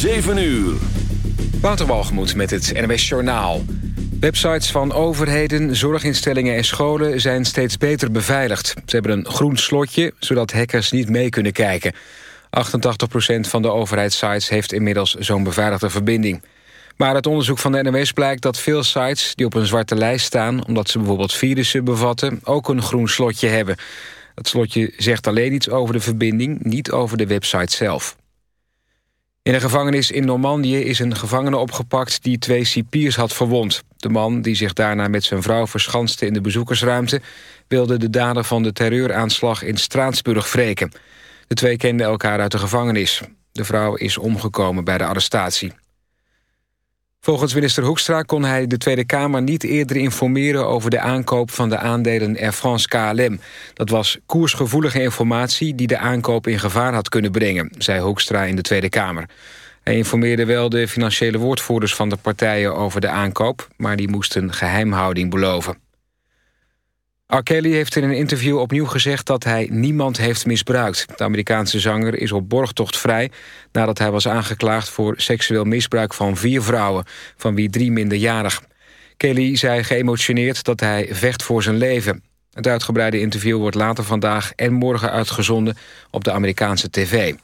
7 uur. Waterwalgemoed met het NWS Journaal. Websites van overheden, zorginstellingen en scholen zijn steeds beter beveiligd. Ze hebben een groen slotje, zodat hackers niet mee kunnen kijken. 88% van de overheidssites heeft inmiddels zo'n beveiligde verbinding. Maar uit onderzoek van de NWS blijkt dat veel sites die op een zwarte lijst staan... omdat ze bijvoorbeeld virussen bevatten, ook een groen slotje hebben. Het slotje zegt alleen iets over de verbinding, niet over de website zelf. In een gevangenis in Normandië is een gevangene opgepakt... die twee cipiers had verwond. De man, die zich daarna met zijn vrouw verschanste in de bezoekersruimte... wilde de dader van de terreuraanslag in Straatsburg wreken. De twee kenden elkaar uit de gevangenis. De vrouw is omgekomen bij de arrestatie. Volgens minister Hoekstra kon hij de Tweede Kamer niet eerder informeren... over de aankoop van de aandelen Air France KLM. Dat was koersgevoelige informatie die de aankoop in gevaar had kunnen brengen... zei Hoekstra in de Tweede Kamer. Hij informeerde wel de financiële woordvoerders van de partijen over de aankoop... maar die moesten geheimhouding beloven. R. Kelly heeft in een interview opnieuw gezegd dat hij niemand heeft misbruikt. De Amerikaanse zanger is op borgtocht vrij... nadat hij was aangeklaagd voor seksueel misbruik van vier vrouwen... van wie drie minderjarig. Kelly zei geëmotioneerd dat hij vecht voor zijn leven. Het uitgebreide interview wordt later vandaag en morgen uitgezonden... op de Amerikaanse tv.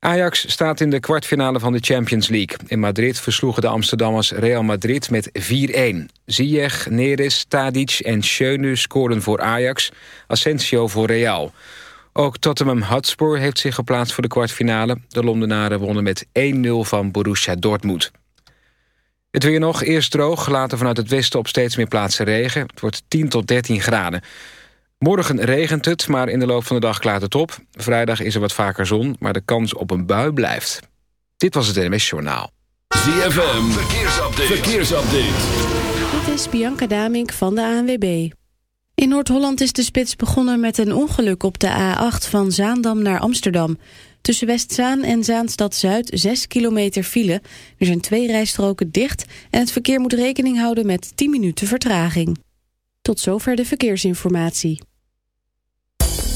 Ajax staat in de kwartfinale van de Champions League. In Madrid versloegen de Amsterdammers Real Madrid met 4-1. Ziyech, Neres, Tadic en Schöne scoren voor Ajax. Asensio voor Real. Ook Tottenham Hotspur heeft zich geplaatst voor de kwartfinale. De Londenaren wonnen met 1-0 van Borussia Dortmund. Het weer nog, eerst droog, later vanuit het westen op steeds meer plaatsen regen. Het wordt 10 tot 13 graden. Morgen regent het, maar in de loop van de dag klaart het op. Vrijdag is er wat vaker zon, maar de kans op een bui blijft. Dit was het NMS Journaal. ZFM, verkeersupdate. verkeersupdate. Dit is Bianca Damink van de ANWB. In Noord-Holland is de spits begonnen met een ongeluk op de A8 van Zaandam naar Amsterdam. Tussen Westzaan en Zaanstad-Zuid 6 kilometer file. Er zijn twee rijstroken dicht en het verkeer moet rekening houden met 10 minuten vertraging. Tot zover de verkeersinformatie.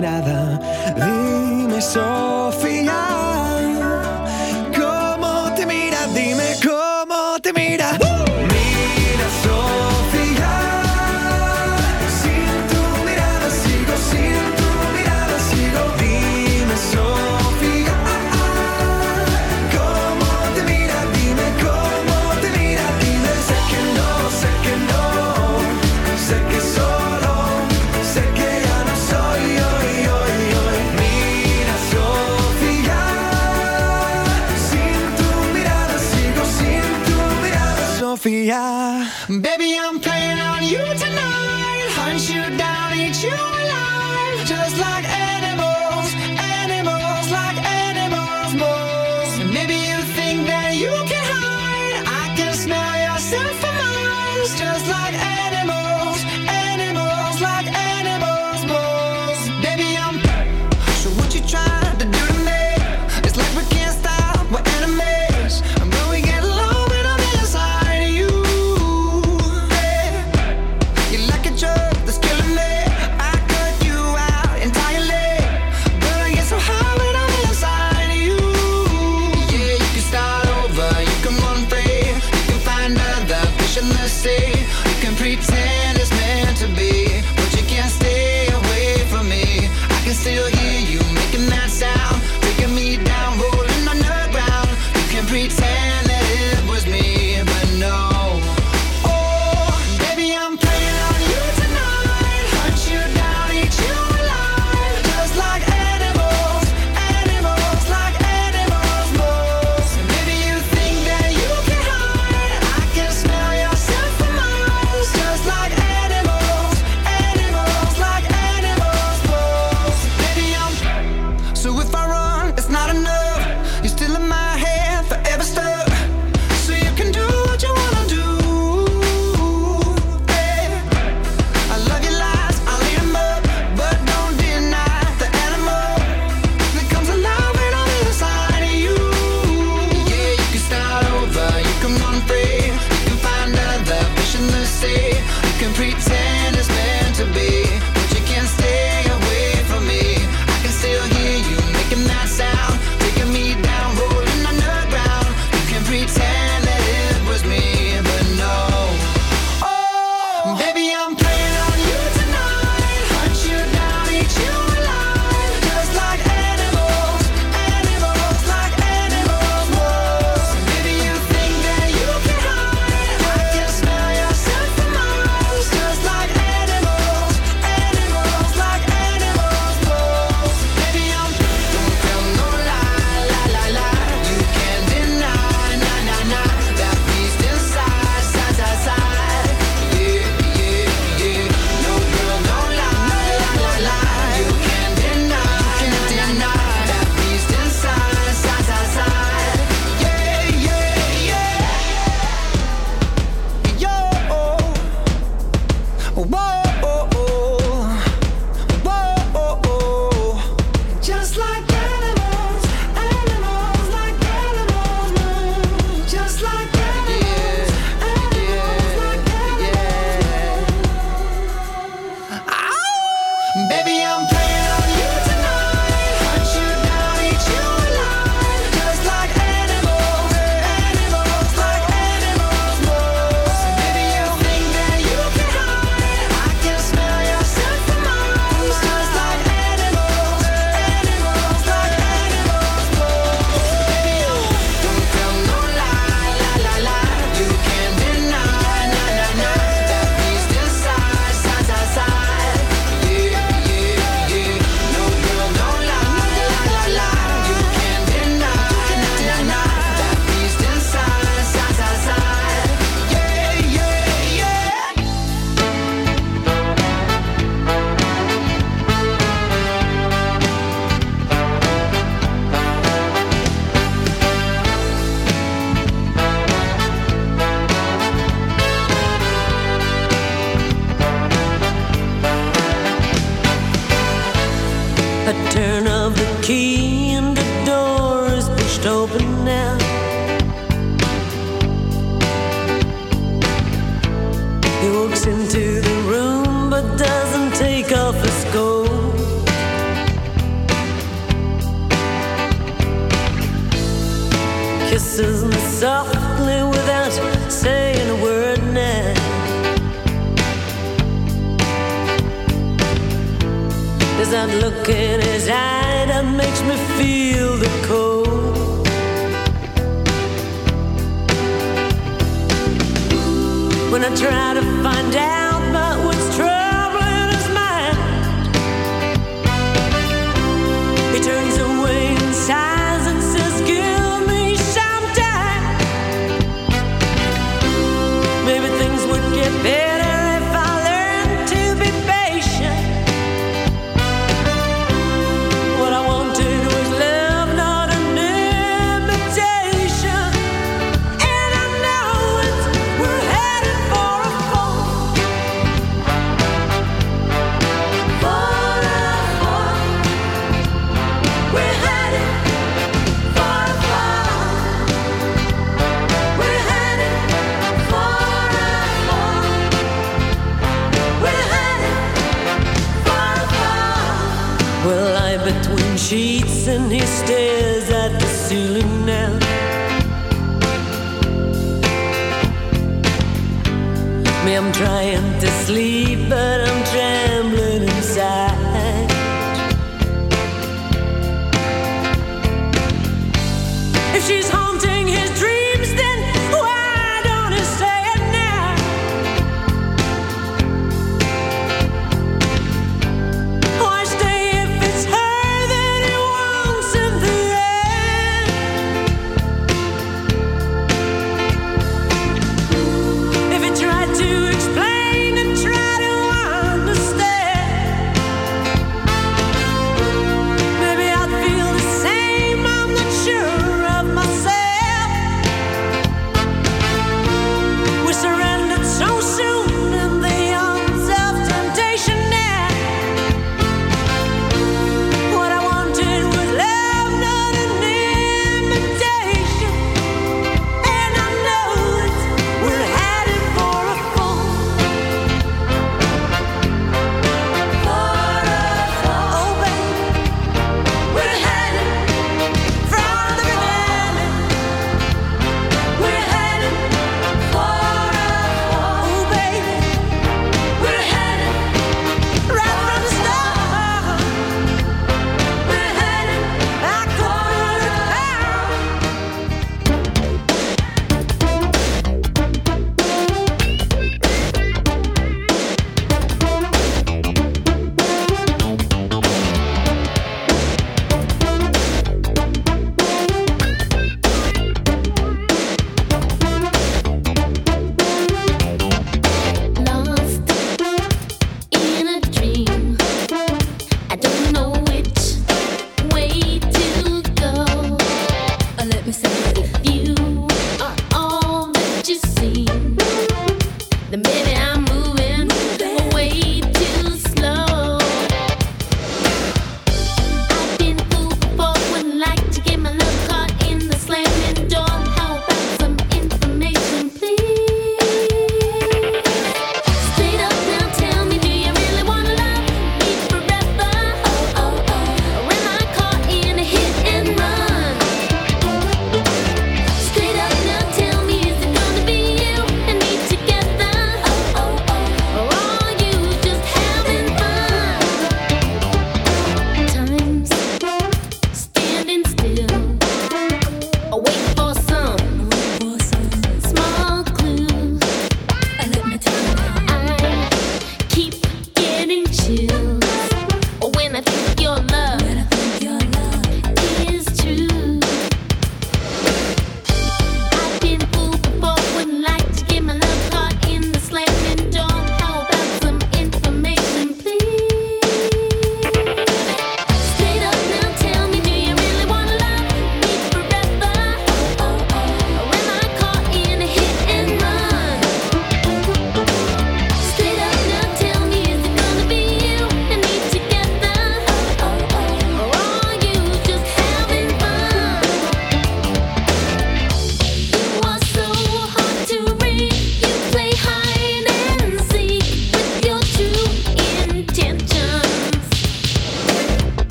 Dime, Sofía,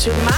to my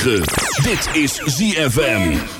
106.9. Dit is ZFM.